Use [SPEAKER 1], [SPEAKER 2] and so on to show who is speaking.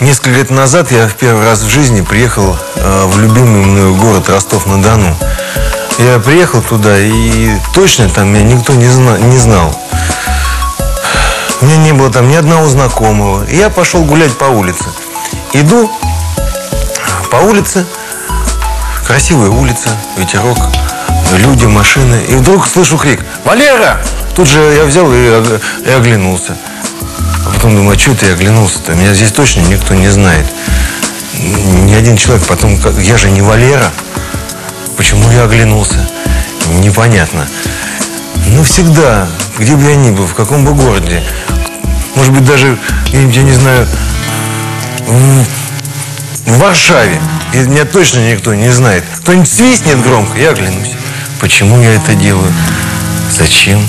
[SPEAKER 1] Несколько лет назад я в первый раз в жизни приехал э, в любимый мною город Ростов-на-Дону. Я приехал туда, и точно там меня никто не, зна- не знал. У меня не было там ни одного знакомого. И я пошел гулять по улице. Иду по улице, красивая улица, ветерок, люди, машины. И вдруг слышу крик «Валера!» Тут же я взял и, ог- и оглянулся. Потом думаю, а что ты оглянулся-то? Меня здесь точно никто не знает. Ни один человек. Потом, я же не Валера. Почему я оглянулся? Непонятно. Ну, всегда, где бы я ни был, в каком бы городе, может быть, даже, я не знаю, в Варшаве, и меня точно никто не знает. Кто-нибудь свистнет громко, я оглянусь. Почему я это делаю? Зачем?